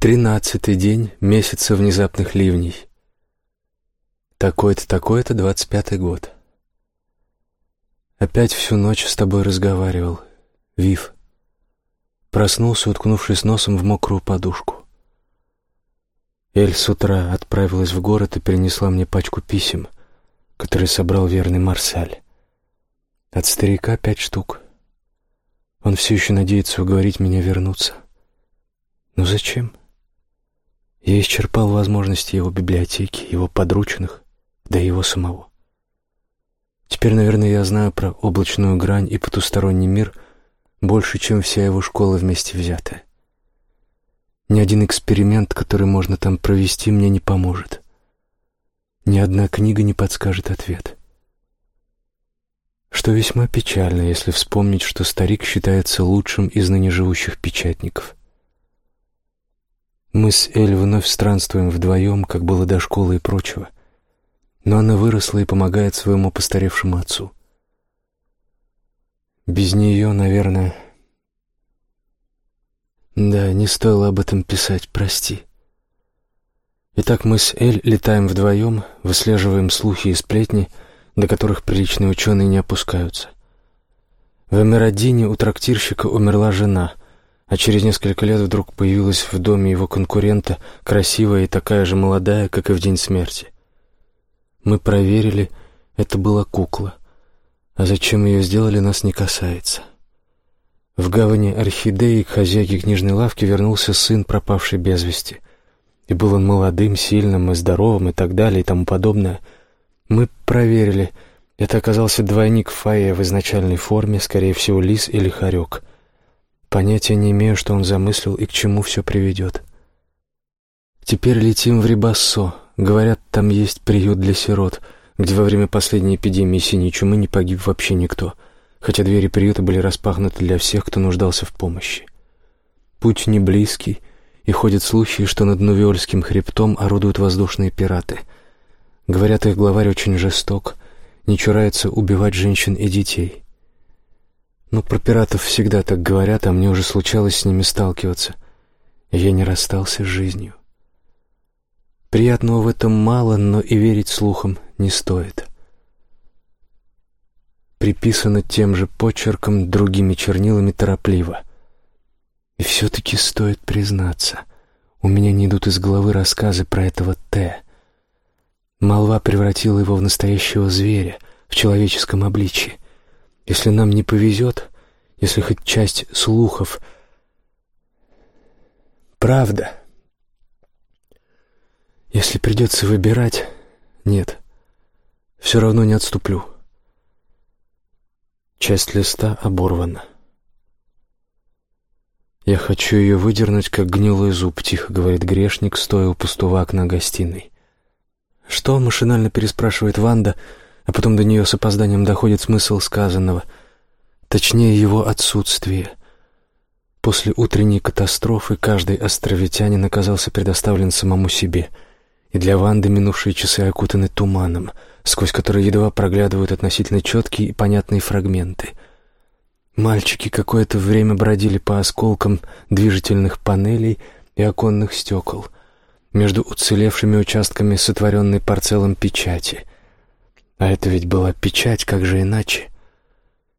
Тринадцатый день месяца внезапных ливней. Такой-то, такой-то, двадцать пятый год. Опять всю ночь с тобой разговаривал. Вив. Проснулся, уткнувшись носом в мокрую подушку. Эль с утра отправилась в город и принесла мне пачку писем, которые собрал верный Марсаль. От старика пять штук. Он все еще надеется уговорить меня вернуться. Но зачем? Я исчерпал возможности его библиотеки, его подручных, да и его самого. Теперь, наверное, я знаю про облачную грань и потусторонний мир больше, чем вся его школа вместе взятая. Ни один эксперимент, который можно там провести, мне не поможет. Ни одна книга не подскажет ответ. Что весьма печально, если вспомнить, что старик считается лучшим из ныне живущих печатников. Мы с Эль вновь странствуем вдвоем, как было до школы и прочего. Но она выросла и помогает своему постаревшему отцу. Без нее, наверное... Да, не стоило об этом писать, прости. Итак, мы с Эль летаем вдвоем, выслеживаем слухи и сплетни, до которых приличные ученые не опускаются. В Эмирадине у трактирщика умерла жена — а через несколько лет вдруг появилась в доме его конкурента, красивая и такая же молодая, как и в день смерти. Мы проверили, это была кукла, а зачем ее сделали, нас не касается. В гавани Орхидеи к хозяйке книжной лавки вернулся сын, пропавший без вести. И был он молодым, сильным и здоровым и так далее и тому подобное. Мы проверили, это оказался двойник Фая в изначальной форме, скорее всего, лис или хорек — Понятия не имею, что он замыслил и к чему все приведет. Теперь летим в Рибассо. Говорят, там есть приют для сирот, где во время последней эпидемии синей чумы не погиб вообще никто, хотя двери приюта были распахнуты для всех, кто нуждался в помощи. Путь не близкий, и ходят слухи, что над Нувиольским хребтом орудуют воздушные пираты. Говорят, их главарь очень жесток, не чурается убивать женщин и детей. Ну, про пиратов всегда так говорят, а мне уже случалось с ними сталкиваться. я не расстался с жизнью. Приятного в этом мало, но и верить слухам не стоит. Приписано тем же почерком, другими чернилами торопливо. И все-таки стоит признаться, у меня не идут из головы рассказы про этого Т. Молва превратила его в настоящего зверя, в человеческом обличье. Если нам не повезет, если хоть часть слухов правда, если придется выбирать, нет, все равно не отступлю. Часть листа оборвана. «Я хочу ее выдернуть, как гнилой зуб», — тихо говорит грешник, стоя у пустого окна гостиной. «Что?» — машинально переспрашивает Ванда — а потом до нее с опозданием доходит смысл сказанного, точнее его отсутствие. После утренней катастрофы каждый островитянин оказался предоставлен самому себе, и для Ванды минувшие часы окутаны туманом, сквозь который едва проглядывают относительно четкие и понятные фрагменты. Мальчики какое-то время бродили по осколкам движительных панелей и оконных стекол — между уцелевшими участками сотворенной парцелом печати. А это ведь была печать, как же иначе?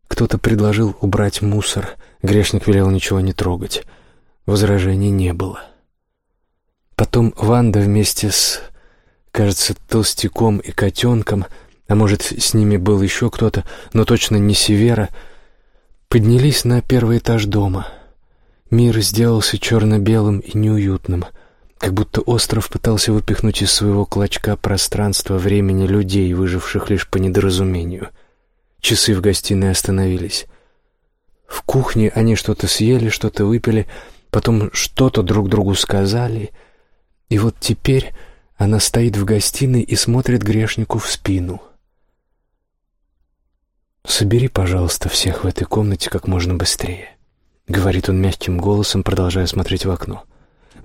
Кто-то предложил убрать мусор, грешник велел ничего не трогать. Возражений не было. Потом Ванда вместе с, кажется, толстяком и котенком, а может, с ними был еще кто-то, но точно не Севера, поднялись на первый этаж дома. Мир сделался черно-белым и неуютным — как будто остров пытался выпихнуть из своего клочка пространства времени людей, выживших лишь по недоразумению. Часы в гостиной остановились. В кухне они что-то съели, что-то выпили, потом что-то друг другу сказали. И вот теперь она стоит в гостиной и смотрит грешнику в спину. «Собери, пожалуйста, всех в этой комнате как можно быстрее», — говорит он мягким голосом, продолжая смотреть в окно.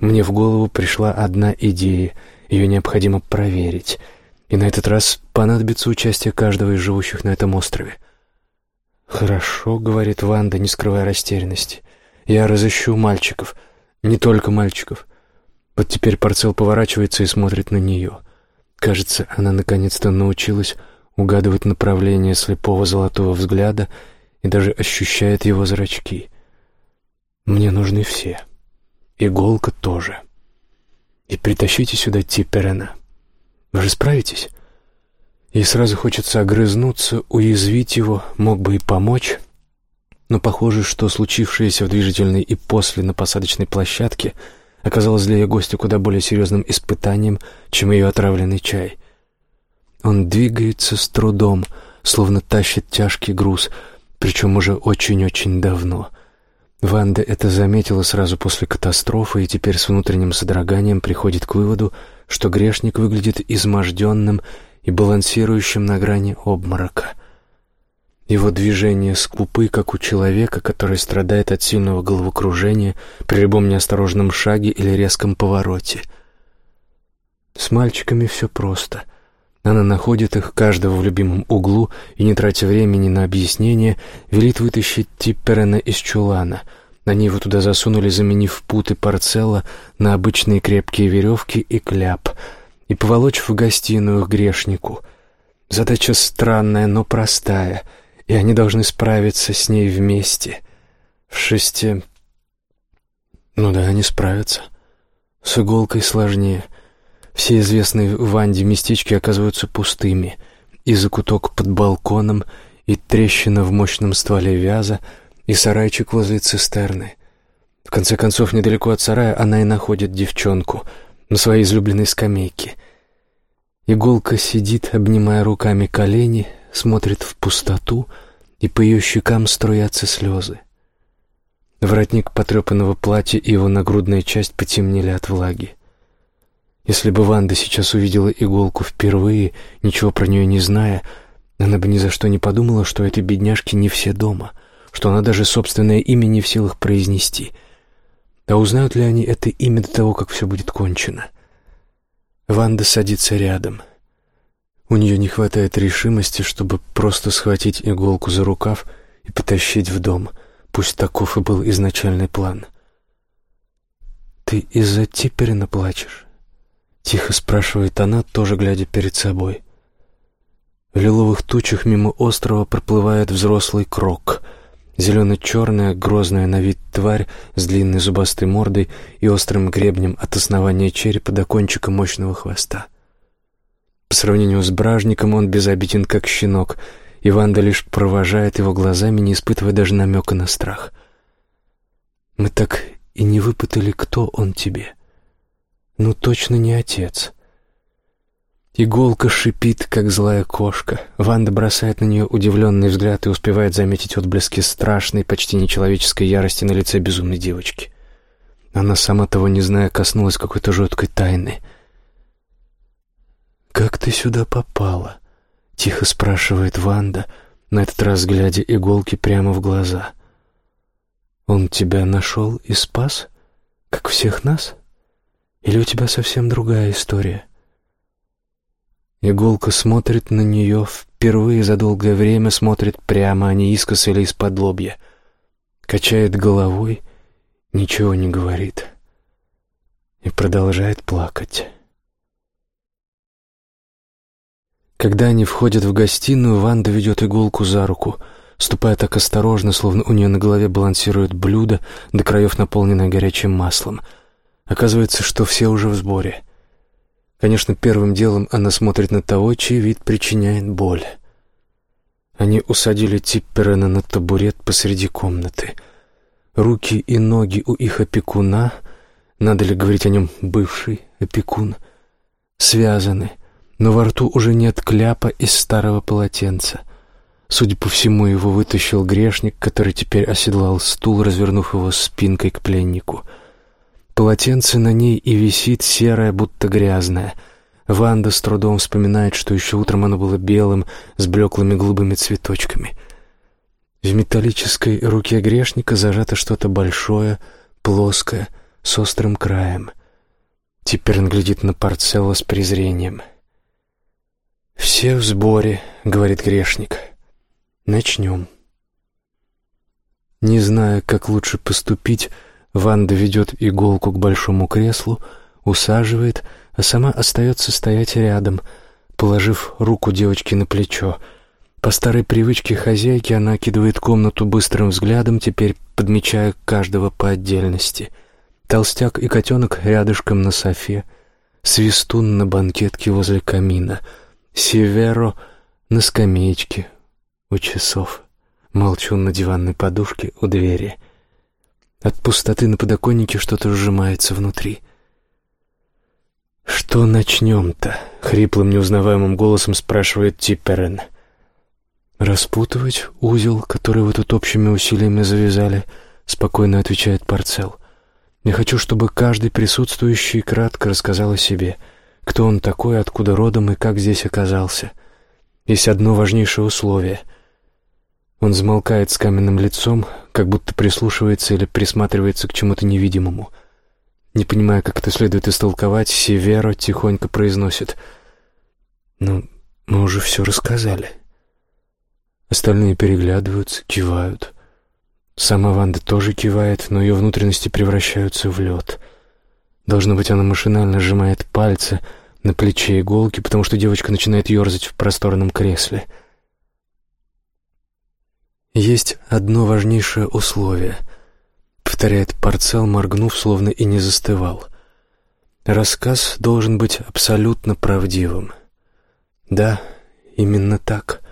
Мне в голову пришла одна идея, ее необходимо проверить, и на этот раз понадобится участие каждого из живущих на этом острове. «Хорошо», — говорит Ванда, не скрывая растерянности. «Я разыщу мальчиков, не только мальчиков. Вот теперь Парцел поворачивается и смотрит на нее. Кажется, она наконец-то научилась угадывать направление слепого золотого взгляда и даже ощущает его зрачки. Мне нужны все. Иголка тоже. И притащите сюда Типерена. Вы же справитесь? И сразу хочется огрызнуться, уязвить его, мог бы и помочь. Но похоже, что случившееся в движительной и после на посадочной площадке оказалось для ее гостя куда более серьезным испытанием, чем ее отравленный чай. Он двигается с трудом, словно тащит тяжкий груз, причем уже очень-очень давно. Ванда это заметила сразу после катастрофы и теперь с внутренним содроганием приходит к выводу, что грешник выглядит изможденным и балансирующим на грани обморока. Его движения скупы, как у человека, который страдает от сильного головокружения при любом неосторожном шаге или резком повороте. С мальчиками все просто — она находит их, каждого в любимом углу, и, не тратя времени на объяснение, велит вытащить Типперена из чулана. Они его туда засунули, заменив путы парцелла на обычные крепкие веревки и кляп, и поволочь в гостиную к грешнику. Задача странная, но простая, и они должны справиться с ней вместе. В шесте... Ну да, они справятся. С иголкой сложнее — все известные Ванде местечки оказываются пустыми. И закуток под балконом, и трещина в мощном стволе вяза, и сарайчик возле цистерны. В конце концов, недалеко от сарая она и находит девчонку на своей излюбленной скамейке. Иголка сидит, обнимая руками колени, смотрит в пустоту, и по ее щекам струятся слезы. Воротник потрепанного платья и его нагрудная часть потемнели от влаги. Если бы Ванда сейчас увидела иголку впервые, ничего про нее не зная, она бы ни за что не подумала, что этой бедняжке не все дома, что она даже собственное имя не в силах произнести. А узнают ли они это имя до того, как все будет кончено? Ванда садится рядом. У нее не хватает решимости, чтобы просто схватить иголку за рукав и потащить в дом. Пусть таков и был изначальный план. «Ты из-за Типерина плачешь?» Тихо спрашивает она, тоже глядя перед собой. В лиловых тучах мимо острова проплывает взрослый крок. Зелено-черная, грозная на вид тварь с длинной зубастой мордой и острым гребнем от основания черепа до кончика мощного хвоста. По сравнению с бражником он безобиден, как щенок, и Ванда лишь провожает его глазами, не испытывая даже намека на страх. «Мы так и не выпытали, кто он тебе». Ну, точно не отец. Иголка шипит, как злая кошка. Ванда бросает на нее удивленный взгляд и успевает заметить отблески страшной, почти нечеловеческой ярости на лице безумной девочки. Она, сама того не зная, коснулась какой-то жуткой тайны. «Как ты сюда попала?» — тихо спрашивает Ванда, на этот раз глядя иголки прямо в глаза. «Он тебя нашел и спас, как всех нас?» Или у тебя совсем другая история?» Иголка смотрит на нее, впервые за долгое время смотрит прямо, а не искоса или из-под лобья. Качает головой, ничего не говорит. И продолжает плакать. Когда они входят в гостиную, Ванда ведет иголку за руку, ступая так осторожно, словно у нее на голове балансирует блюдо, до краев наполненное горячим маслом — Оказывается, что все уже в сборе. Конечно, первым делом она смотрит на того, чей вид причиняет боль. Они усадили Типперена на табурет посреди комнаты. Руки и ноги у их опекуна, надо ли говорить о нем бывший опекун, связаны, но во рту уже нет кляпа из старого полотенца. Судя по всему, его вытащил грешник, который теперь оседлал стул, развернув его спинкой к пленнику — Полотенце на ней и висит серое, будто грязное. Ванда с трудом вспоминает, что еще утром оно было белым, с блеклыми голубыми цветочками. В металлической руке грешника зажато что-то большое, плоское, с острым краем. Теперь он глядит на Парцелла с презрением. «Все в сборе», — говорит грешник. «Начнем». Не зная, как лучше поступить, Ванда ведет иголку к большому креслу, усаживает, а сама остается стоять рядом, положив руку девочки на плечо. По старой привычке хозяйки она окидывает комнату быстрым взглядом, теперь подмечая каждого по отдельности. Толстяк и котенок рядышком на софе, свистун на банкетке возле камина, Северо на скамеечке у часов, молчун на диванной подушке у двери. От пустоты на подоконнике что-то сжимается внутри — «Что начнем-то?» — хриплым неузнаваемым голосом спрашивает Типперен. «Распутывать узел, который вы тут общими усилиями завязали», — спокойно отвечает Парцел. «Я хочу, чтобы каждый присутствующий кратко рассказал о себе, кто он такой, откуда родом и как здесь оказался. Есть одно важнейшее условие». Он замолкает с каменным лицом, как будто прислушивается или присматривается к чему-то невидимому — не понимая, как это следует истолковать, Северо тихонько произносит. «Ну, мы уже все рассказали». Остальные переглядываются, кивают. Сама Ванда тоже кивает, но ее внутренности превращаются в лед. Должно быть, она машинально сжимает пальцы на плече иголки, потому что девочка начинает ерзать в просторном кресле. Есть одно важнейшее условие — повторяет Парцел, моргнув, словно и не застывал. Рассказ должен быть абсолютно правдивым. Да, именно так.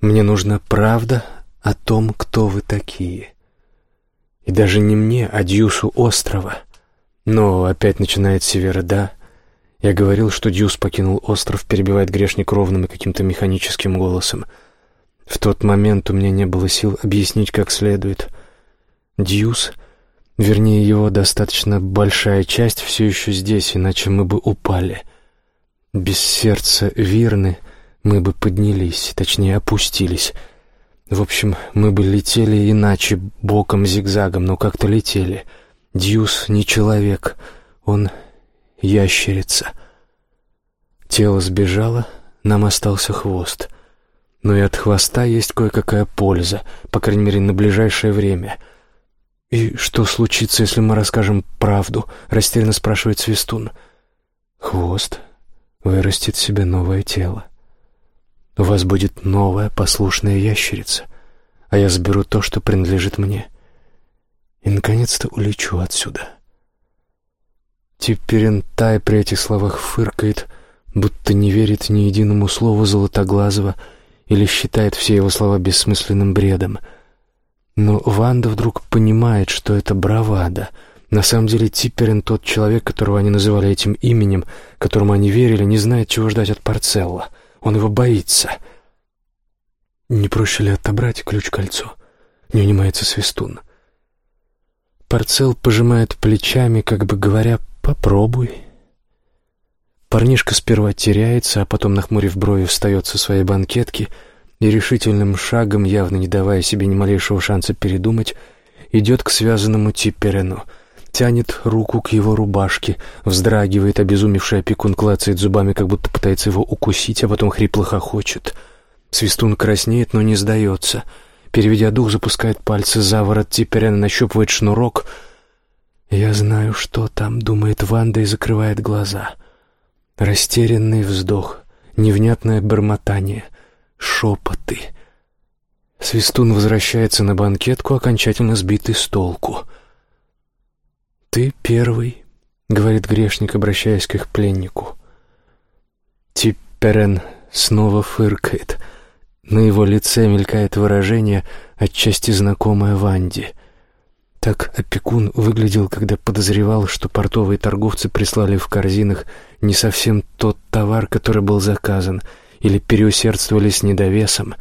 Мне нужна правда о том, кто вы такие. И даже не мне, а Дьюсу острова. Но опять начинает Севера, да. Я говорил, что Дьюс покинул остров, перебивает грешник ровным и каким-то механическим голосом. В тот момент у меня не было сил объяснить как следует — Дьюс, вернее его достаточно большая часть, все еще здесь, иначе мы бы упали. Без сердца Вирны мы бы поднялись, точнее опустились. В общем, мы бы летели иначе, боком-зигзагом, но как-то летели. Дьюс не человек, он ящерица. Тело сбежало, нам остался хвост. Но и от хвоста есть кое-какая польза, по крайней мере, на ближайшее время — «И что случится, если мы расскажем правду?» — растерянно спрашивает Свистун. «Хвост вырастет себе новое тело. У вас будет новая послушная ящерица, а я заберу то, что принадлежит мне. И, наконец-то, улечу отсюда». Типперентай при этих словах фыркает, будто не верит ни единому слову Золотоглазого или считает все его слова бессмысленным бредом — но Ванда вдруг понимает, что это бравада. На самом деле Типперин, тот человек, которого они называли этим именем, которому они верили, не знает, чего ждать от Парцелла. Он его боится. Не проще ли отобрать ключ-кольцо? Не унимается Свистун. Парцел пожимает плечами, как бы говоря, «попробуй». Парнишка сперва теряется, а потом, нахмурив брови, встает со своей банкетки — и решительным шагом, явно не давая себе ни малейшего шанса передумать, идет к связанному Типперену, тянет руку к его рубашке, вздрагивает, обезумевший опекун клацает зубами, как будто пытается его укусить, а потом хрипло хохочет. Свистун краснеет, но не сдается. Переведя дух, запускает пальцы за ворот Типперена, нащупывает шнурок. «Я знаю, что там», — думает Ванда и закрывает глаза. Растерянный вздох, невнятное бормотание — шепоты. Свистун возвращается на банкетку, окончательно сбитый с толку. «Ты первый», — говорит грешник, обращаясь к их пленнику. Типперен снова фыркает. На его лице мелькает выражение, отчасти знакомое Ванде. Так опекун выглядел, когда подозревал, что портовые торговцы прислали в корзинах не совсем тот товар, который был заказан — или переусердствовали с недовесом.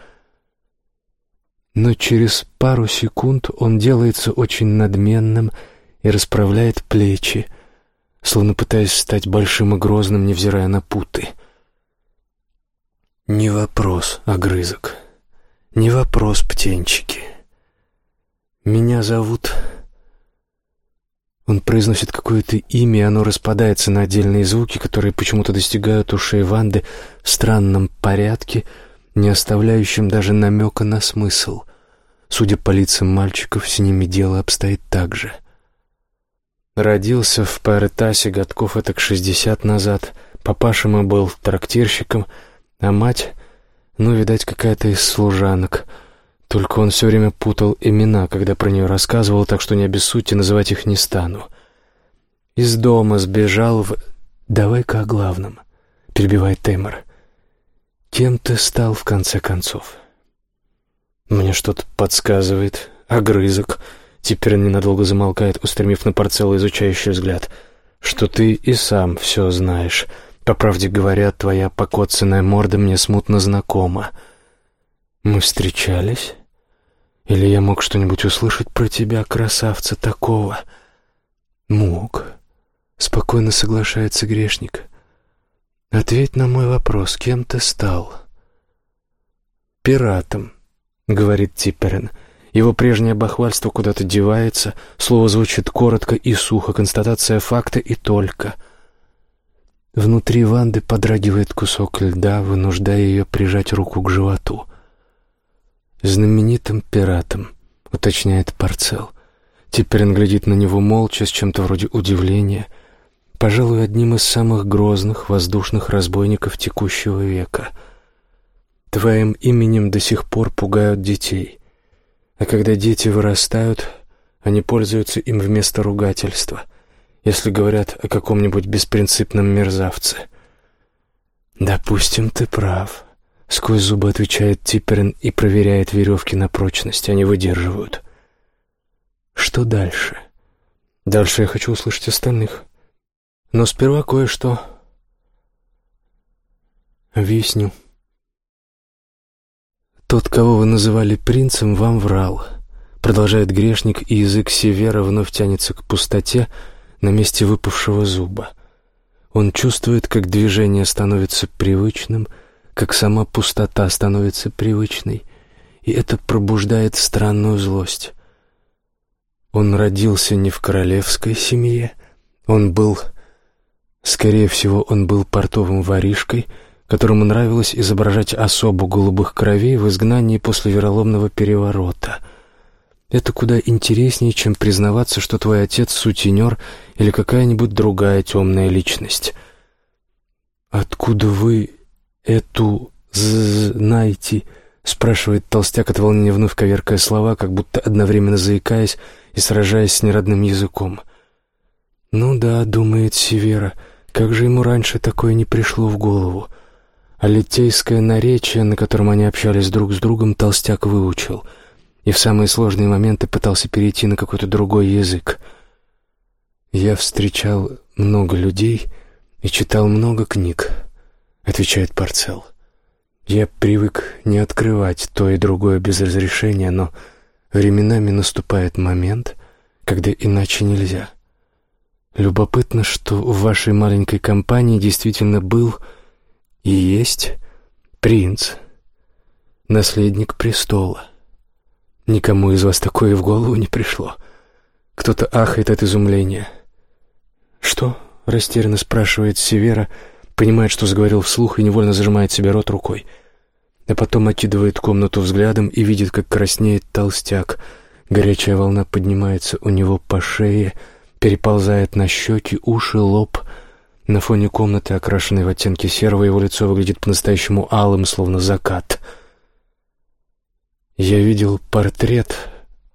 Но через пару секунд он делается очень надменным и расправляет плечи, словно пытаясь стать большим и грозным, невзирая на путы. «Не вопрос, огрызок, не вопрос, птенчики. Меня зовут он произносит какое-то имя, и оно распадается на отдельные звуки, которые почему-то достигают ушей Ванды в странном порядке, не оставляющем даже намека на смысл. Судя по лицам мальчиков, с ними дело обстоит так же. Родился в Паретасе годков это к шестьдесят назад. Папаша мой был трактирщиком, а мать, ну, видать, какая-то из служанок. Только он все время путал имена, когда про нее рассказывал, так что не обессудьте, называть их не стану. Из дома сбежал в... «Давай-ка о главном», — перебивает Теймор. «Кем ты стал в конце концов?» Мне что-то подсказывает. Огрызок. Теперь он ненадолго замолкает, устремив на парцеллу изучающий взгляд. Что ты и сам все знаешь. По правде говоря, твоя покоцанная морда мне смутно знакома. Мы встречались? Или я мог что-нибудь услышать про тебя, красавца такого? Мог. Спокойно соглашается грешник. Ответь на мой вопрос, кем ты стал? Пиратом. — говорит Типперен. Его прежнее бахвальство куда-то девается, слово звучит коротко и сухо, констатация факта и только. Внутри Ванды подрагивает кусок льда, вынуждая ее прижать руку к животу. «Знаменитым пиратом», — уточняет Парцел. Типперен глядит на него молча, с чем-то вроде удивления. Пожалуй, одним из самых грозных воздушных разбойников текущего века — Твоим именем до сих пор пугают детей. А когда дети вырастают, они пользуются им вместо ругательства, если говорят о каком-нибудь беспринципном мерзавце. «Допустим, ты прав», — сквозь зубы отвечает Типперин и проверяет веревки на прочность, они выдерживают. «Что дальше?» «Дальше я хочу услышать остальных. Но сперва кое-что...» «Висню». «Тот, кого вы называли принцем, вам врал», — продолжает грешник, и язык Севера вновь тянется к пустоте на месте выпавшего зуба. Он чувствует, как движение становится привычным, как сама пустота становится привычной, и это пробуждает странную злость. Он родился не в королевской семье, он был... Скорее всего, он был портовым воришкой — которому нравилось изображать особу голубых кровей в изгнании после вероломного переворота. Это куда интереснее, чем признаваться, что твой отец — сутенер или какая-нибудь другая темная личность. «Откуда вы эту знаете?» — спрашивает толстяк от волнения, вновь коверкая слова, как будто одновременно заикаясь и сражаясь с неродным языком. «Ну да», — думает Севера, — «как же ему раньше такое не пришло в голову?» А литейское наречие, на котором они общались друг с другом, толстяк выучил, и в самые сложные моменты пытался перейти на какой-то другой язык. «Я встречал много людей и читал много книг», — отвечает Парцел. «Я привык не открывать то и другое без разрешения, но временами наступает момент, когда иначе нельзя. Любопытно, что в вашей маленькой компании действительно был и есть принц, наследник престола. Никому из вас такое в голову не пришло. Кто-то ахает от изумления. «Что?» — растерянно спрашивает Севера, понимает, что заговорил вслух и невольно зажимает себе рот рукой. А потом окидывает комнату взглядом и видит, как краснеет толстяк. Горячая волна поднимается у него по шее, переползает на щеки, уши, лоб — на фоне комнаты, окрашенной в оттенки серого, его лицо выглядит по-настоящему алым, словно закат. «Я видел портрет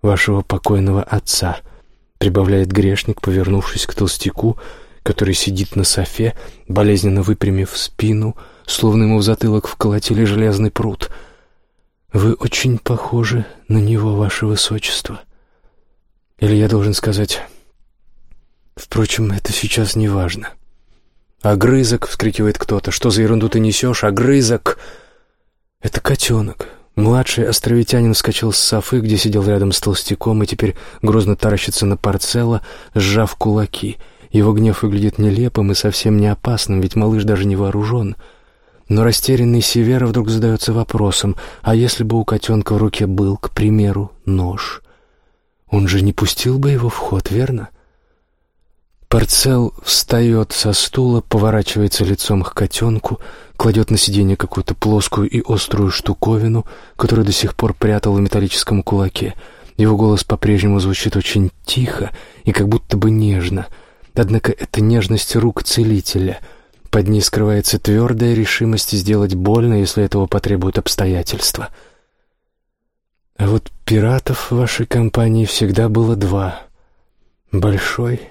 вашего покойного отца», — прибавляет грешник, повернувшись к толстяку, который сидит на софе, болезненно выпрямив спину, словно ему в затылок вколотили железный пруд. «Вы очень похожи на него, ваше высочество. Или я должен сказать... Впрочем, это сейчас не важно». «Огрызок!» — вскрикивает кто-то. «Что за ерунду ты несешь? Огрызок!» «Это котенок». Младший островитянин вскочил с софы, где сидел рядом с толстяком, и теперь грозно таращится на парцела, сжав кулаки. Его гнев выглядит нелепым и совсем не опасным, ведь малыш даже не вооружен. Но растерянный Севера вдруг задается вопросом, а если бы у котенка в руке был, к примеру, нож? Он же не пустил бы его в ход, верно? Парцел встает со стула, поворачивается лицом к котенку, кладет на сиденье какую-то плоскую и острую штуковину, которую до сих пор прятал в металлическом кулаке, Его голос по-прежнему звучит очень тихо и как будто бы нежно. Однако это нежность рук целителя. Под ней скрывается твердая решимость сделать больно, если этого потребуют обстоятельства. А вот пиратов в вашей компании всегда было два. Большой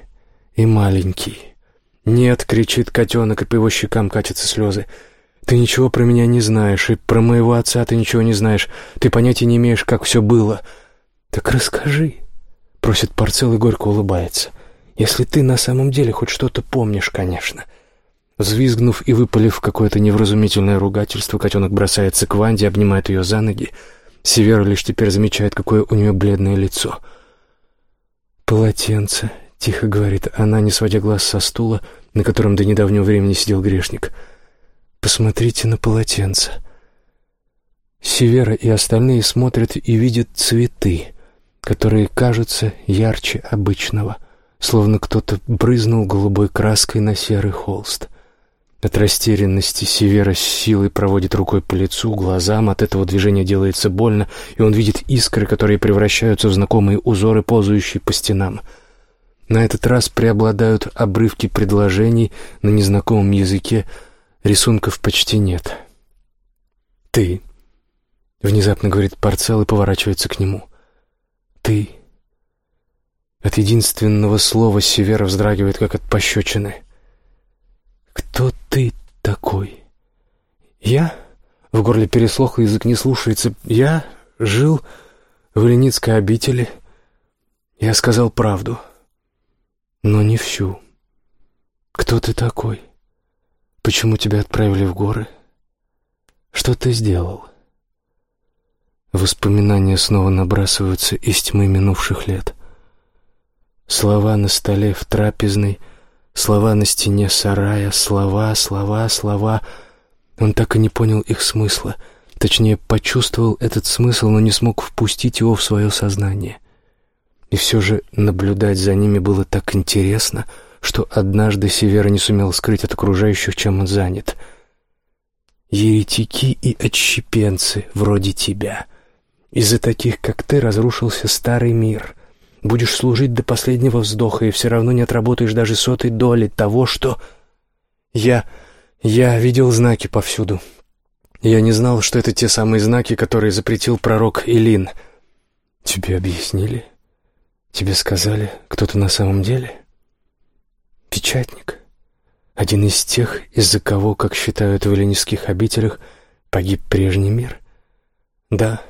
и маленький. «Нет!» — кричит котенок, и по его щекам катятся слезы. «Ты ничего про меня не знаешь, и про моего отца ты ничего не знаешь. Ты понятия не имеешь, как все было». «Так расскажи», — просит Парцел и горько улыбается. «Если ты на самом деле хоть что-то помнишь, конечно». Взвизгнув и выпалив какое-то невразумительное ругательство, котенок бросается к Ванде, обнимает ее за ноги. Севера лишь теперь замечает, какое у нее бледное лицо. «Полотенце», — тихо говорит она, не сводя глаз со стула, на котором до недавнего времени сидел грешник. «Посмотрите на полотенце». Севера и остальные смотрят и видят цветы, которые кажутся ярче обычного, словно кто-то брызнул голубой краской на серый холст. От растерянности Севера с силой проводит рукой по лицу, глазам, от этого движения делается больно, и он видит искры, которые превращаются в знакомые узоры, ползающие по стенам — на этот раз преобладают обрывки предложений на незнакомом языке, рисунков почти нет. «Ты», — внезапно говорит Парцел и поворачивается к нему. «Ты». От единственного слова Севера вздрагивает, как от пощечины. «Кто ты такой?» «Я?» — в горле переслох, язык не слушается. «Я жил в Леницкой обители. Я сказал правду» но не всю. Кто ты такой? Почему тебя отправили в горы? Что ты сделал? Воспоминания снова набрасываются из тьмы минувших лет. Слова на столе в трапезной, слова на стене сарая, слова, слова, слова. Он так и не понял их смысла. Точнее, почувствовал этот смысл, но не смог впустить его в свое сознание. И все же наблюдать за ними было так интересно, что однажды Севера не сумел скрыть от окружающих, чем он занят. «Еретики и отщепенцы вроде тебя. Из-за таких, как ты, разрушился старый мир. Будешь служить до последнего вздоха и все равно не отработаешь даже сотой доли того, что...» «Я... я видел знаки повсюду. Я не знал, что это те самые знаки, которые запретил пророк Илин. Тебе объяснили?» Тебе сказали, кто ты на самом деле? Печатник. Один из тех, из-за кого, как считают в эллинистских обителях, погиб прежний мир. Да.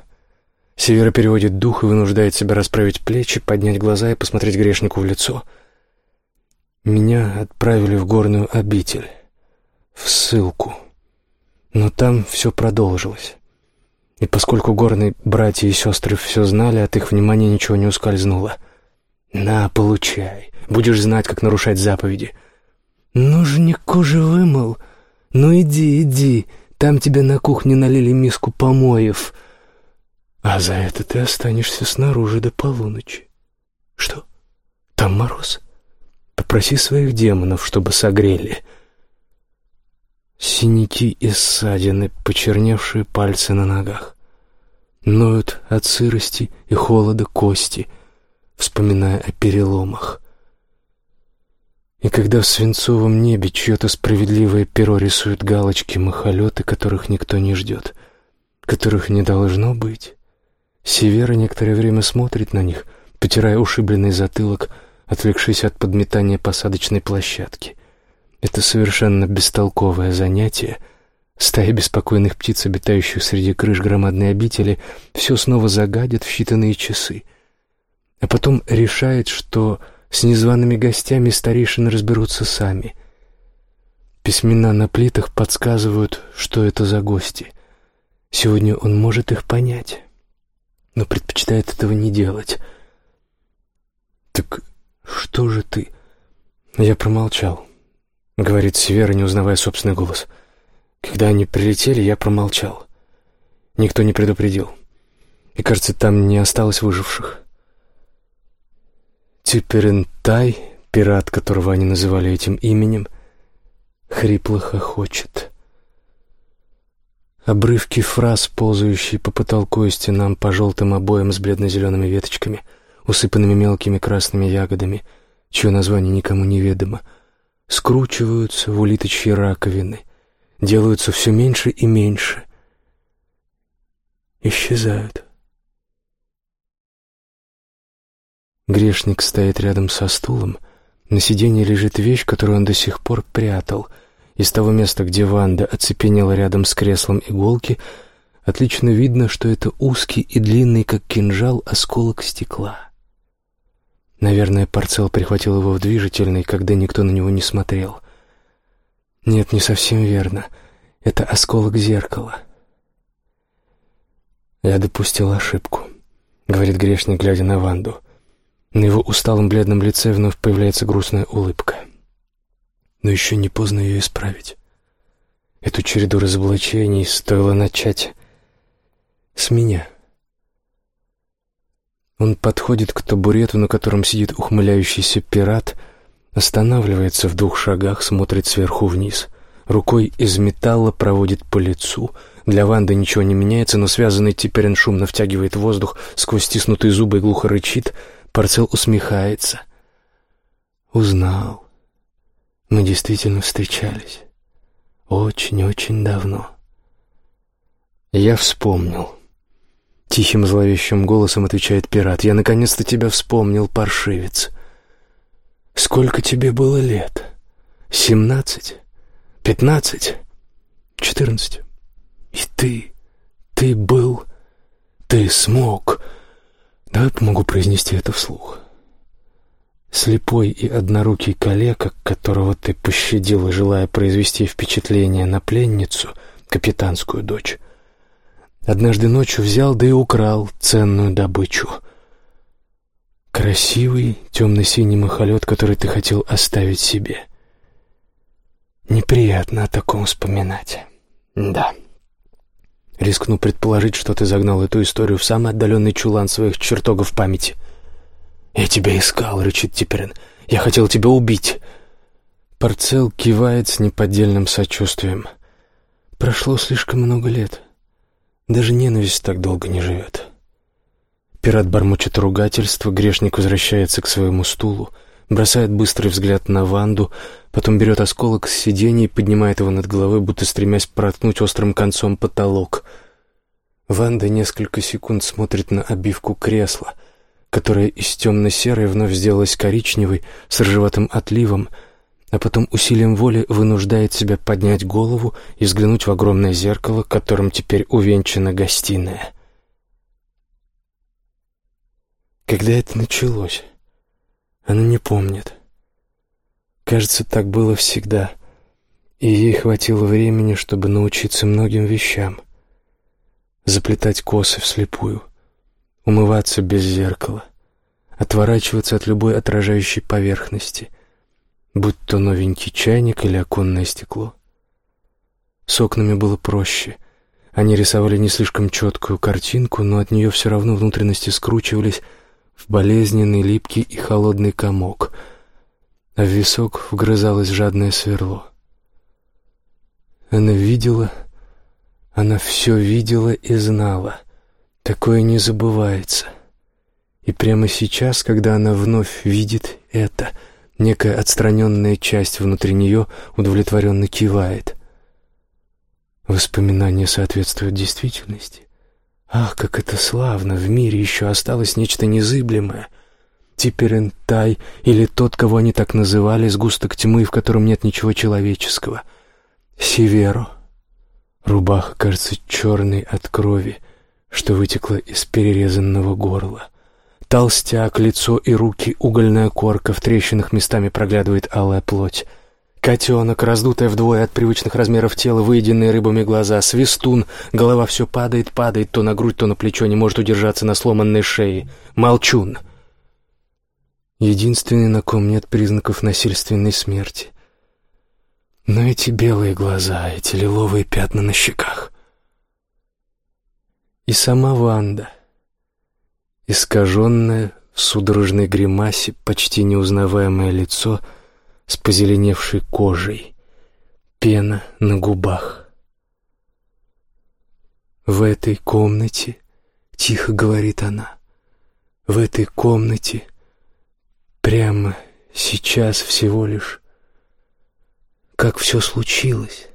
Севера переводит дух и вынуждает себя расправить плечи, поднять глаза и посмотреть грешнику в лицо. Меня отправили в горную обитель, в ссылку. Но там все продолжилось. И поскольку горные братья и сестры все знали, от их внимания ничего не ускользнуло — «На, получай. Будешь знать, как нарушать заповеди». «Нужник кожи вымыл. Ну иди, иди. Там тебе на кухне налили миску помоев. А за это ты останешься снаружи до полуночи. Что? Там мороз? Попроси своих демонов, чтобы согрели». Синяки и ссадины, почерневшие пальцы на ногах. Ноют от сырости и холода кости — вспоминая о переломах. И когда в свинцовом небе чье-то справедливое перо рисует галочки махолеты, которых никто не ждет, которых не должно быть, Севера некоторое время смотрит на них, потирая ушибленный затылок, отвлекшись от подметания посадочной площадки. Это совершенно бестолковое занятие — Стая беспокойных птиц, обитающих среди крыш громадной обители, все снова загадят в считанные часы — а потом решает, что с незваными гостями старейшины разберутся сами. Письмена на плитах подсказывают, что это за гости. Сегодня он может их понять, но предпочитает этого не делать. «Так что же ты?» Я промолчал, — говорит Севера, не узнавая собственный голос. Когда они прилетели, я промолчал. Никто не предупредил. И, кажется, там не осталось выживших. Типерентай, пират, которого они называли этим именем, хрипло хохочет. Обрывки фраз, ползающие по потолку и стенам по желтым обоям с бледно-зелеными веточками, усыпанными мелкими красными ягодами, чье название никому не ведомо, скручиваются в улиточьи раковины, делаются все меньше и меньше, исчезают. Грешник стоит рядом со стулом. На сиденье лежит вещь, которую он до сих пор прятал. Из того места, где Ванда оцепенела рядом с креслом иголки, отлично видно, что это узкий и длинный, как кинжал, осколок стекла. Наверное, Парцел прихватил его в движительный, когда никто на него не смотрел. Нет, не совсем верно. Это осколок зеркала. «Я допустил ошибку», — говорит грешник, глядя на Ванду. На его усталом бледном лице вновь появляется грустная улыбка. Но еще не поздно ее исправить. Эту череду разоблачений стоило начать с меня. Он подходит к табурету, на котором сидит ухмыляющийся пират, останавливается в двух шагах, смотрит сверху вниз. Рукой из металла проводит по лицу. Для Ванды ничего не меняется, но связанный теперь он шумно втягивает воздух, сквозь стиснутые зубы глухо рычит — Парцел усмехается. Узнал. Мы действительно встречались. Очень-очень давно. Я вспомнил. Тихим зловещим голосом отвечает пират. Я наконец-то тебя вспомнил, паршивец. Сколько тебе было лет? Семнадцать? Пятнадцать? Четырнадцать? И ты, ты был, ты смог Давай помогу произнести это вслух. Слепой и однорукий калека, которого ты пощадила, желая произвести впечатление на пленницу, капитанскую дочь, однажды ночью взял да и украл ценную добычу. Красивый темно-синий махолет, который ты хотел оставить себе. Неприятно о таком вспоминать. Да. Рискну предположить, что ты загнал эту историю в самый отдаленный чулан своих чертогов памяти. «Я тебя искал», — рычит Типерин. «Я хотел тебя убить». Парцел кивает с неподдельным сочувствием. Прошло слишком много лет. Даже ненависть так долго не живет. Пират бормочет ругательство, грешник возвращается к своему стулу, бросает быстрый взгляд на Ванду, потом берет осколок с сиденья и поднимает его над головой, будто стремясь проткнуть острым концом потолок. Ванда несколько секунд смотрит на обивку кресла, которая из темно-серой вновь сделалась коричневой, с ржеватым отливом, а потом усилием воли вынуждает себя поднять голову и взглянуть в огромное зеркало, которым теперь увенчана гостиная. Когда это началось? Она не помнит. Кажется, так было всегда, и ей хватило времени, чтобы научиться многим вещам. Заплетать косы вслепую, умываться без зеркала, отворачиваться от любой отражающей поверхности, будь то новенький чайник или оконное стекло. С окнами было проще. Они рисовали не слишком четкую картинку, но от нее все равно внутренности скручивались, в болезненный, липкий и холодный комок, а в висок вгрызалось жадное сверло. Она видела, она все видела и знала. Такое не забывается. И прямо сейчас, когда она вновь видит это, некая отстраненная часть внутри нее удовлетворенно кивает. Воспоминания соответствуют действительности. Ах, как это славно! В мире еще осталось нечто незыблемое. Типерентай, или тот, кого они так называли, сгусток тьмы, в котором нет ничего человеческого. Северо. Рубаха кажется черной от крови, что вытекла из перерезанного горла. Толстяк, лицо и руки, угольная корка, в трещинах местами проглядывает алая плоть — Котенок, раздутая вдвое от привычных размеров тела, выеденные рыбами глаза, свистун, голова все падает, падает, то на грудь, то на плечо, не может удержаться на сломанной шее. Молчун. Единственный, на ком нет признаков насильственной смерти. Но эти белые глаза, эти лиловые пятна на щеках. И сама Ванда, искаженное в судорожной гримасе, почти неузнаваемое лицо — с позеленевшей кожей, пена на губах. В этой комнате, тихо говорит она, в этой комнате прямо сейчас всего лишь как все случилось.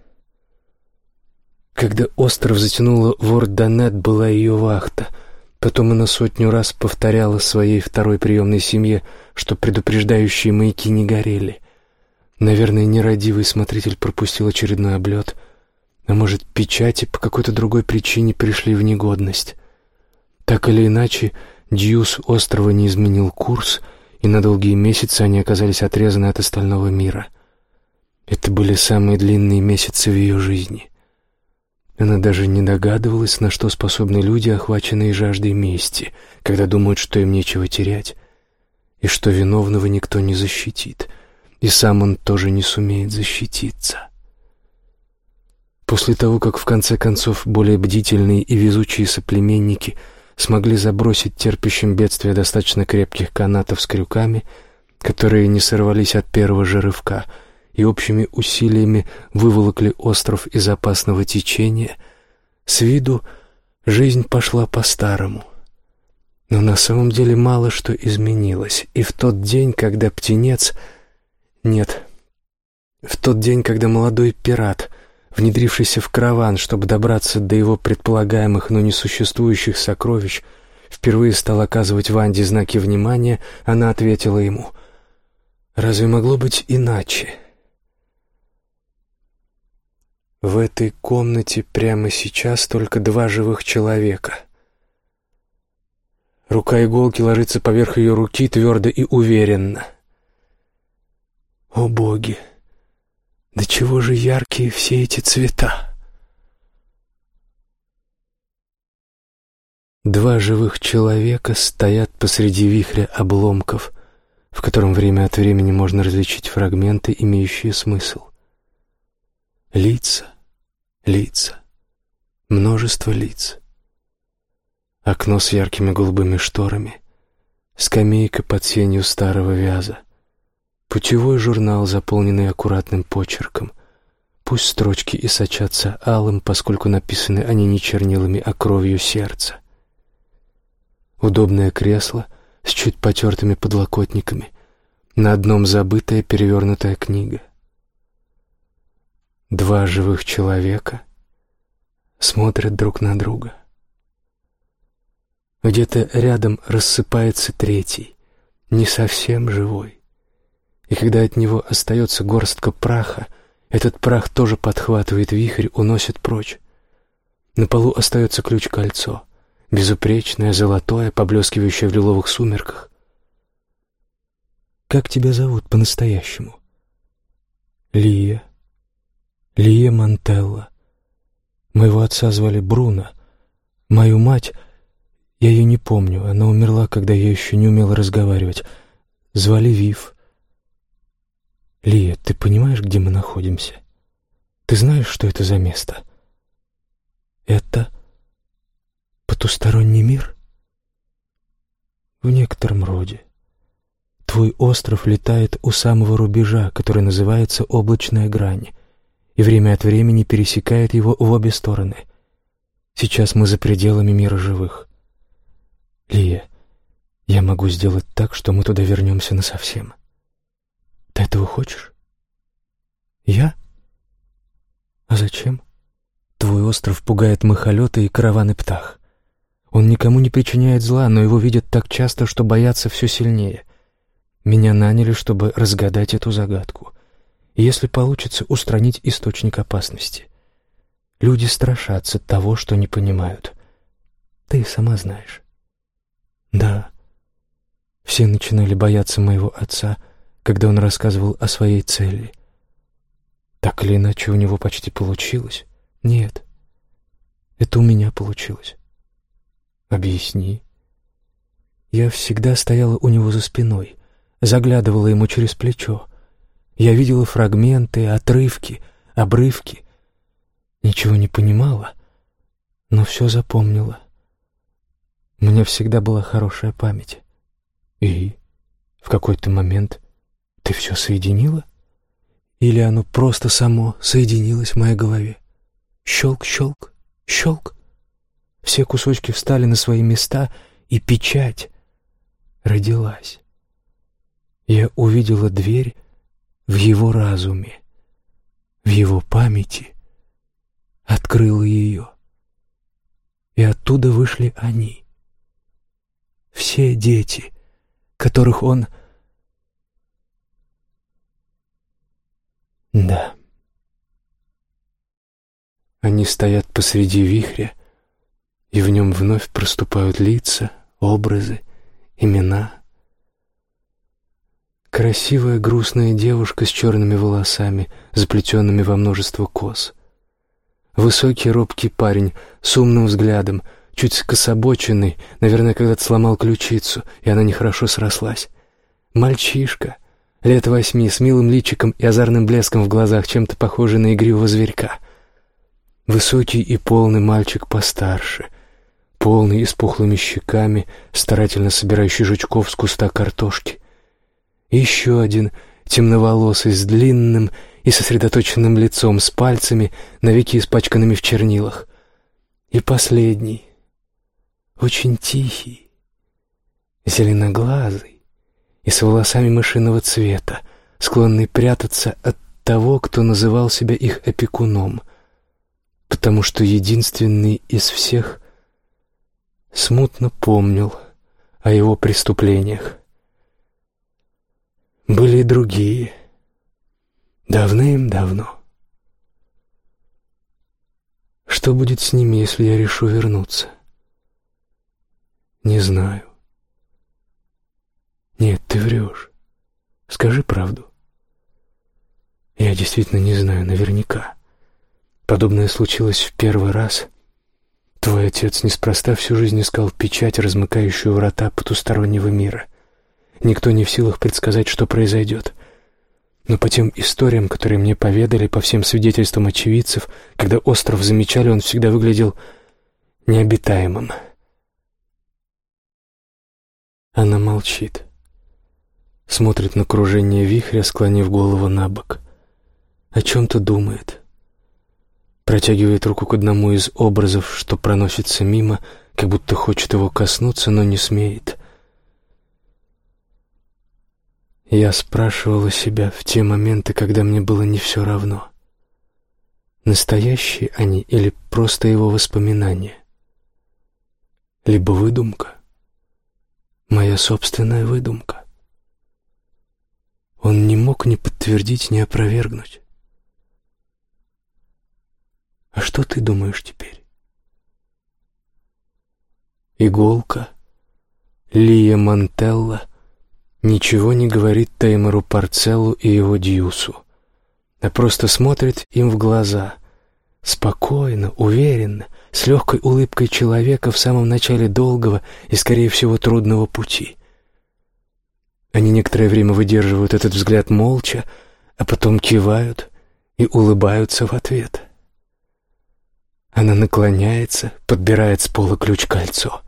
Когда остров затянуло в Орданет, была ее вахта. Потом она сотню раз повторяла своей второй приемной семье, что предупреждающие маяки не горели. Наверное, нерадивый смотритель пропустил очередной облет, а может, печати по какой-то другой причине пришли в негодность. Так или иначе, Дьюс острова не изменил курс, и на долгие месяцы они оказались отрезаны от остального мира. Это были самые длинные месяцы в ее жизни. Она даже не догадывалась, на что способны люди, охваченные жаждой мести, когда думают, что им нечего терять, и что виновного никто не защитит, и сам он тоже не сумеет защититься. После того, как в конце концов более бдительные и везучие соплеменники смогли забросить терпящим бедствия достаточно крепких канатов с крюками, которые не сорвались от первого же рывка — и общими усилиями выволокли остров из опасного течения, с виду жизнь пошла по-старому. Но на самом деле мало что изменилось, и в тот день, когда птенец... Нет, в тот день, когда молодой пират, внедрившийся в караван, чтобы добраться до его предполагаемых, но несуществующих сокровищ, впервые стал оказывать Ванде знаки внимания, она ответила ему — Разве могло быть иначе? В этой комнате прямо сейчас только два живых человека. Рука иголки ложится поверх ее руки твердо и уверенно. О боги! Да чего же яркие все эти цвета! Два живых человека стоят посреди вихря обломков, в котором время от времени можно различить фрагменты, имеющие смысл. Лица, лица, множество лиц. Окно с яркими голубыми шторами, скамейка под сенью старого вяза, путевой журнал, заполненный аккуратным почерком. Пусть строчки и сочатся алым, поскольку написаны они не чернилами, а кровью сердца. Удобное кресло с чуть потертыми подлокотниками, на одном забытая перевернутая книга. Два живых человека смотрят друг на друга. Где-то рядом рассыпается третий, не совсем живой. И когда от него остается горстка праха, этот прах тоже подхватывает вихрь, уносит прочь. На полу остается ключ-кольцо, безупречное, золотое, поблескивающее в лиловых сумерках. «Как тебя зовут по-настоящему?» «Лия», Лия Мантелла. Моего отца звали Бруно. Мою мать... Я ее не помню. Она умерла, когда я еще не умела разговаривать. Звали Вив. Лия, ты понимаешь, где мы находимся? Ты знаешь, что это за место? Это потусторонний мир? В некотором роде. Твой остров летает у самого рубежа, который называется облачная грань и время от времени пересекает его в обе стороны. Сейчас мы за пределами мира живых. Лия, я могу сделать так, что мы туда вернемся насовсем. Ты этого хочешь? Я? А зачем? Твой остров пугает махолеты и караваны птах. Он никому не причиняет зла, но его видят так часто, что боятся все сильнее. Меня наняли, чтобы разгадать эту загадку если получится устранить источник опасности. Люди страшатся того, что не понимают. Ты сама знаешь. Да. Все начинали бояться моего отца, когда он рассказывал о своей цели. Так или иначе, у него почти получилось. Нет. Это у меня получилось. Объясни. Я всегда стояла у него за спиной, заглядывала ему через плечо. Я видела фрагменты, отрывки, обрывки. Ничего не понимала, но все запомнила. У меня всегда была хорошая память. И в какой-то момент ты все соединила? Или оно просто само соединилось в моей голове? Щелк, щелк, щелк. Все кусочки встали на свои места, и печать родилась. Я увидела дверь в его разуме, в его памяти, открыла ее. И оттуда вышли они. Все дети, которых он... Да. Они стоят посреди вихря, и в нем вновь проступают лица, образы, имена. Красивая грустная девушка с черными волосами, заплетенными во множество кос. Высокий робкий парень с умным взглядом, чуть скособоченный, наверное, когда-то сломал ключицу, и она нехорошо срослась. Мальчишка, лет восьми, с милым личиком и озорным блеском в глазах, чем-то похожий на игривого зверька. Высокий и полный мальчик постарше — полный и с пухлыми щеками, старательно собирающий жучков с куста картошки. Еще один, темноволосый, с длинным и сосредоточенным лицом, с пальцами, навеки испачканными в чернилах. И последний, очень тихий, зеленоглазый и с волосами мышиного цвета, склонный прятаться от того, кто называл себя их опекуном, потому что единственный из всех смутно помнил о его преступлениях. Были и другие, давным-давно. Что будет с ними, если я решу вернуться? Не знаю. Нет, ты врешь. Скажи правду. Я действительно не знаю наверняка. Подобное случилось в первый раз — Твой отец неспроста всю жизнь искал печать, размыкающую врата потустороннего мира. Никто не в силах предсказать, что произойдет. Но по тем историям, которые мне поведали, по всем свидетельствам очевидцев, когда остров замечали, он всегда выглядел необитаемым. Она молчит. Смотрит на кружение вихря, склонив голову на бок. О чем-то думает протягивает руку к одному из образов, что проносится мимо, как будто хочет его коснуться, но не смеет. Я спрашивала себя в те моменты, когда мне было не все равно. Настоящие они или просто его воспоминания? Либо выдумка? Моя собственная выдумка. Он не мог ни подтвердить, ни опровергнуть. А что ты думаешь теперь? Иголка, Лия Мантелла ничего не говорит Теймору Парцеллу и его Дьюсу, а просто смотрит им в глаза, спокойно, уверенно, с легкой улыбкой человека в самом начале долгого и, скорее всего, трудного пути. Они некоторое время выдерживают этот взгляд молча, а потом кивают и улыбаются в ответ — она наклоняется, подбирает с пола ключ-кольцо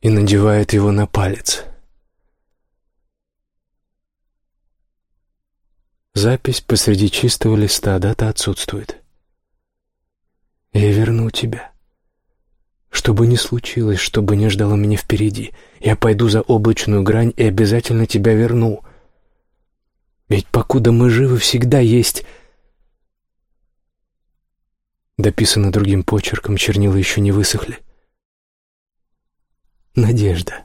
и надевает его на палец. Запись посреди чистого листа, дата отсутствует. «Я верну тебя. Что бы ни случилось, что бы ни ждало меня впереди, я пойду за облачную грань и обязательно тебя верну. Ведь покуда мы живы, всегда есть Дописано другим почерком, чернила еще не высохли. Надежда.